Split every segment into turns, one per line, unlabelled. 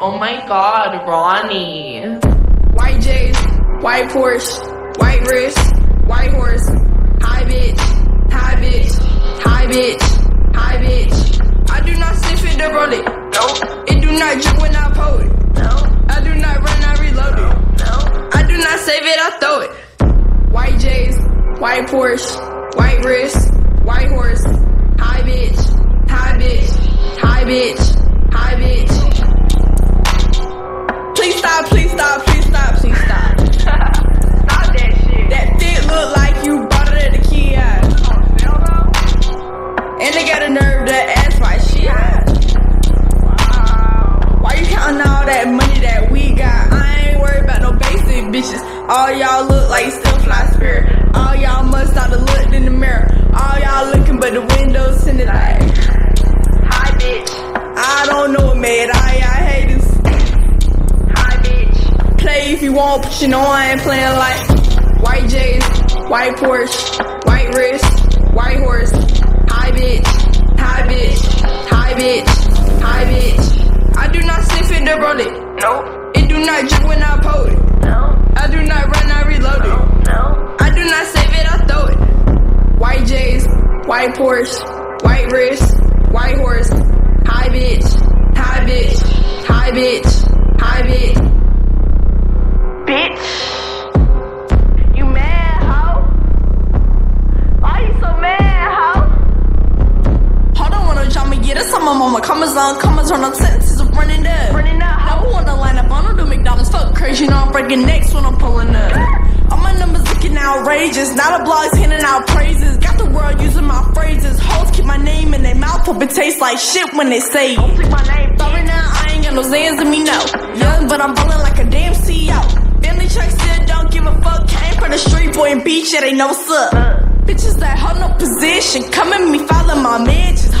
Oh my god, Ronny.
White J's, white Porsche, white wrist, white horse, high bitch, high bitch, high bitch, high bitch. I do not sniff it to roll it.
Nope.
It do not drip when I pull it.
No.
I do not run, I reload it.
No.
I do not save it, I throw it. White J's, white Porsche, white wrist, white horse, high bitch, high bitch, high bitch, high bitch. All y'all look like still fly spirit. All y'all must have looked in the mirror. All y'all looking but the windows in the light.
Hi, bitch.
I don't know what made I, I hate this.
Hi, bitch.
Play if you want, but you know I ain't playing like white J's, white Porsche, white wrist, white horse, high bitch, high bitch, high bitch, high bitch. I do not sniff it the roll it.
Nope.
It do not drip when I pull it. I do not run, I reload it.
No.
I do not save it, I throw it. White J's, white Porsche, white wrist, white horse, high bitch, high bitch, high bitch, high bitch.
Bitch. You mad, hoe? Why you so mad, hoe?
Hold on, wanna jump me, get us on my. Commas on, commas on, I'm sentences of running up.
Running up,
I don't don't do McDonald's. Fuck crazy, you know I'm breaking necks when I'm pulling up. All my numbers looking outrageous. Now the blogs handing out praises. Got the world using my phrases. Hoes keep my name in their mouth, hope it tastes like shit when they say it.
Take my name.
Sorry now, I ain't got no Xans in me, no. Young, but I'm ballin' like a damn CEO. Family check still don't give a fuck. Came from the street, boy, and beach, yeah, ain't no what's up. Bitches that hold no position, come at me, follow my mentions.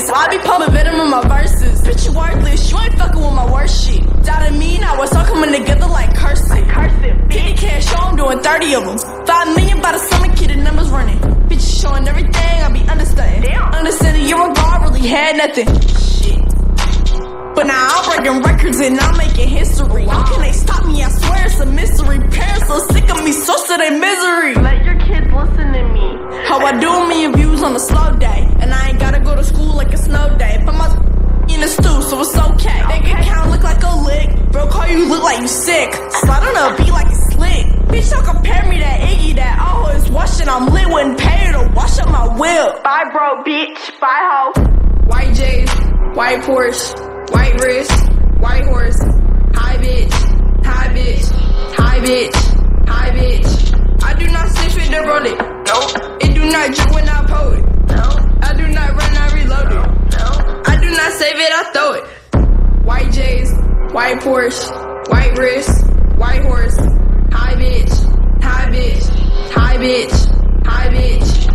Purpose? I be pumping venom in my verses. Bitch, you worthless, you ain't fucking with my worst shit. Doubted me, now it's all coming together like cursing.
Cursing,
Kitty
bitch.
cash show, I'm doing 30 of them. 5 million by the summer, kid, the numbers running. Bitches showing everything, I be understanding.
Damn.
Understanding your regard really had nothing. Shit. But now I'm breaking records and I'm making history. How can they stop me? I swear it's a mystery. Parents so sick of me, so to their misery.
Let your kids listen to me.
How I do sick. Slide on a beat like it's slick. Bitch, don't compare me to Iggy that always washing. I'm lit when paid to wash up my whip.
Bye, bro, bitch. Bye, hoe.
White J's, white Porsche, white wrist, white horse, high bitch, high bitch, high bitch, high bitch. I do not sniff with the roll it.
Nope.
It do not drip when I pull it.
No.
I do not run, I reload it.
No.
I do not save it, I throw it. White J's, white Porsche, white wrist, white horse, high bitch, high bitch, high bitch, high bitch.